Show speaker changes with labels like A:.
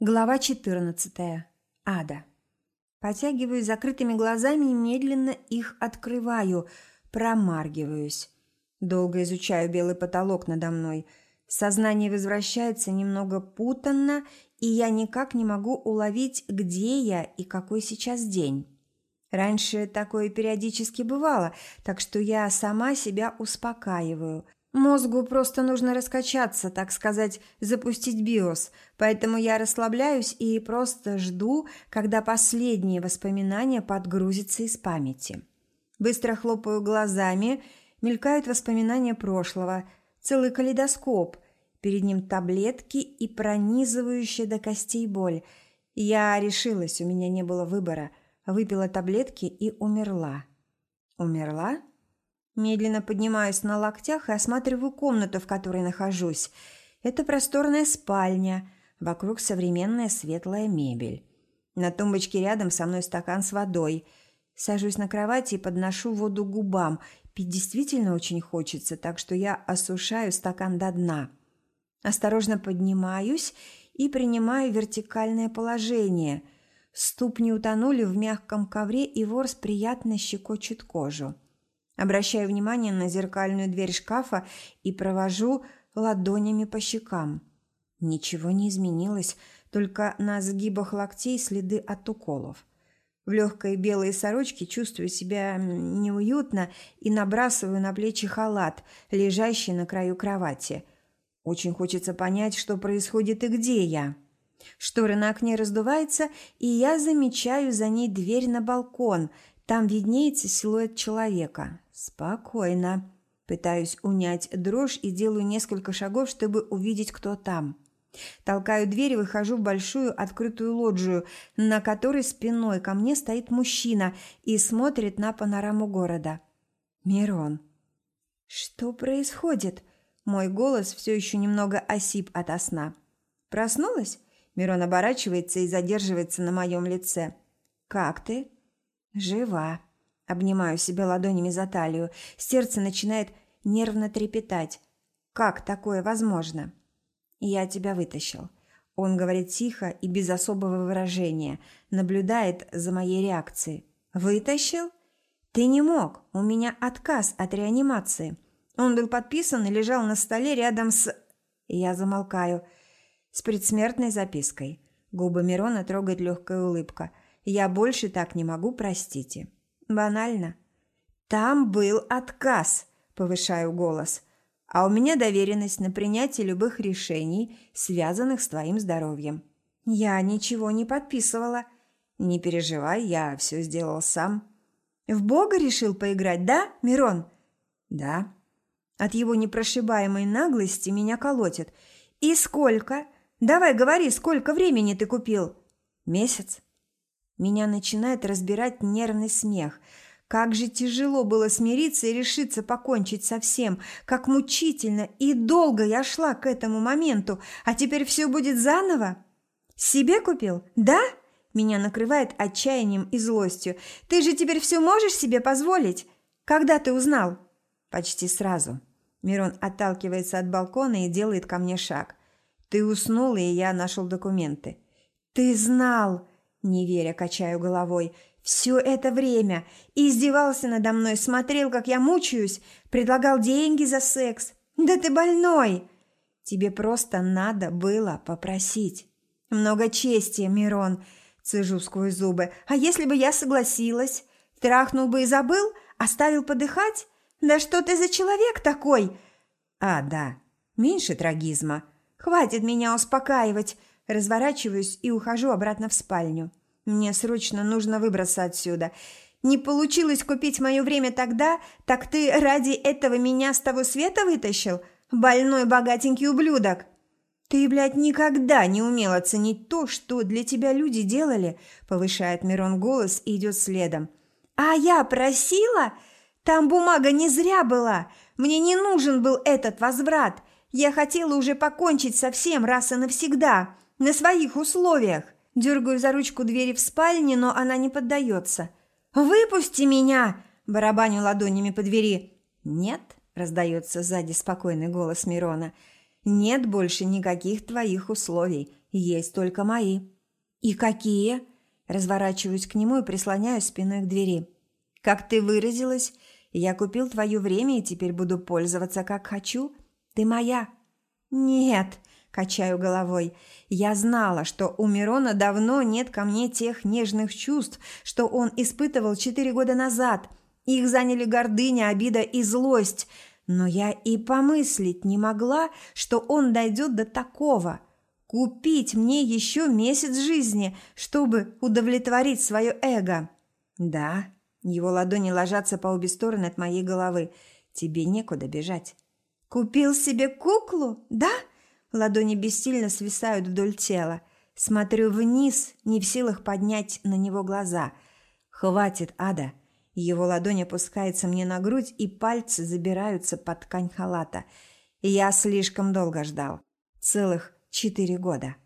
A: Глава 14. Ада. Потягиваюсь закрытыми глазами и медленно их открываю, промаргиваюсь. Долго изучаю белый потолок надо мной. Сознание возвращается немного путанно, и я никак не могу уловить, где я и какой сейчас день. Раньше такое периодически бывало, так что я сама себя успокаиваю – Мозгу просто нужно раскачаться, так сказать, запустить биос, поэтому я расслабляюсь и просто жду, когда последние воспоминания подгрузятся из памяти. Быстро хлопаю глазами, мелькают воспоминания прошлого, целый калейдоскоп, перед ним таблетки и пронизывающая до костей боль. Я решилась, у меня не было выбора, выпила таблетки и умерла. Умерла? Медленно поднимаюсь на локтях и осматриваю комнату, в которой нахожусь. Это просторная спальня, вокруг современная светлая мебель. На тумбочке рядом со мной стакан с водой. Сажусь на кровати и подношу воду к губам. Пить действительно очень хочется, так что я осушаю стакан до дна. Осторожно поднимаюсь и принимаю вертикальное положение. Ступни утонули в мягком ковре, и ворс приятно щекочет кожу. Обращаю внимание на зеркальную дверь шкафа и провожу ладонями по щекам. Ничего не изменилось, только на сгибах локтей следы от уколов. В легкой белой сорочке чувствую себя неуютно и набрасываю на плечи халат, лежащий на краю кровати. Очень хочется понять, что происходит и где я. Шторы на окне раздуваются, и я замечаю за ней дверь на балкон. Там виднеется силуэт человека. Спокойно. Пытаюсь унять дрожь и делаю несколько шагов, чтобы увидеть, кто там. Толкаю дверь и выхожу в большую открытую лоджию, на которой спиной ко мне стоит мужчина и смотрит на панораму города. Мирон. Что происходит? Мой голос все еще немного осип ото сна. Проснулась? Мирон оборачивается и задерживается на моем лице. Как ты? Жива. Обнимаю себя ладонями за талию. Сердце начинает нервно трепетать. Как такое возможно? Я тебя вытащил. Он говорит тихо и без особого выражения, наблюдает за моей реакцией. Вытащил? Ты не мог. У меня отказ от реанимации. Он был подписан и лежал на столе рядом с... Я замолкаю. С предсмертной запиской. Губы Мирона трогает легкая улыбка. Я больше так не могу, простите. Банально. Там был отказ, повышаю голос. А у меня доверенность на принятие любых решений, связанных с твоим здоровьем. Я ничего не подписывала. Не переживай, я все сделал сам. В Бога решил поиграть, да, Мирон? Да. От его непрошибаемой наглости меня колотит. И сколько? Давай говори, сколько времени ты купил? Месяц. Меня начинает разбирать нервный смех. Как же тяжело было смириться и решиться покончить со всем. Как мучительно и долго я шла к этому моменту. А теперь все будет заново? Себе купил? Да? Меня накрывает отчаянием и злостью. Ты же теперь все можешь себе позволить? Когда ты узнал? Почти сразу. Мирон отталкивается от балкона и делает ко мне шаг. Ты уснул, и я нашел документы. Ты знал! Не веря, качаю головой. Все это время издевался надо мной, смотрел, как я мучаюсь, предлагал деньги за секс. Да ты больной! Тебе просто надо было попросить. Много чести, Мирон, цежу сквозь зубы. А если бы я согласилась? Трахнул бы и забыл? Оставил подыхать? Да что ты за человек такой? А, да, меньше трагизма. Хватит меня успокаивать. Разворачиваюсь и ухожу обратно в спальню. Мне срочно нужно выбраться отсюда. Не получилось купить мое время тогда, так ты ради этого меня с того света вытащил? Больной богатенький ублюдок. Ты, блядь, никогда не умел оценить то, что для тебя люди делали, повышает Мирон голос и идет следом. А я просила? Там бумага не зря была. Мне не нужен был этот возврат. Я хотела уже покончить со всем раз и навсегда на своих условиях. Дергаю за ручку двери в спальне, но она не поддается. «Выпусти меня!» – барабаню ладонями по двери. «Нет», – раздается сзади спокойный голос Мирона. «Нет больше никаких твоих условий. Есть только мои. И какие? Разворачиваюсь к нему и прислоняюсь спиной к двери. Как ты выразилась, я купил твое время и теперь буду пользоваться как хочу. Ты моя. Нет, качаю головой. Я знала, что у Мирона давно нет ко мне тех нежных чувств, что он испытывал четыре года назад. Их заняли гордыня, обида и злость. Но я и помыслить не могла, что он дойдет до такого. Купить мне еще месяц жизни, чтобы удовлетворить свое эго. Да, его ладони ложатся по обе стороны от моей головы. Тебе некуда бежать. Купил себе куклу, да? Ладони бессильно свисают вдоль тела. Смотрю вниз, не в силах поднять на него глаза. Хватит, Ада. Его ладонь опускается мне на грудь, и пальцы забираются под ткань халата. Я слишком долго ждал. Целых четыре года.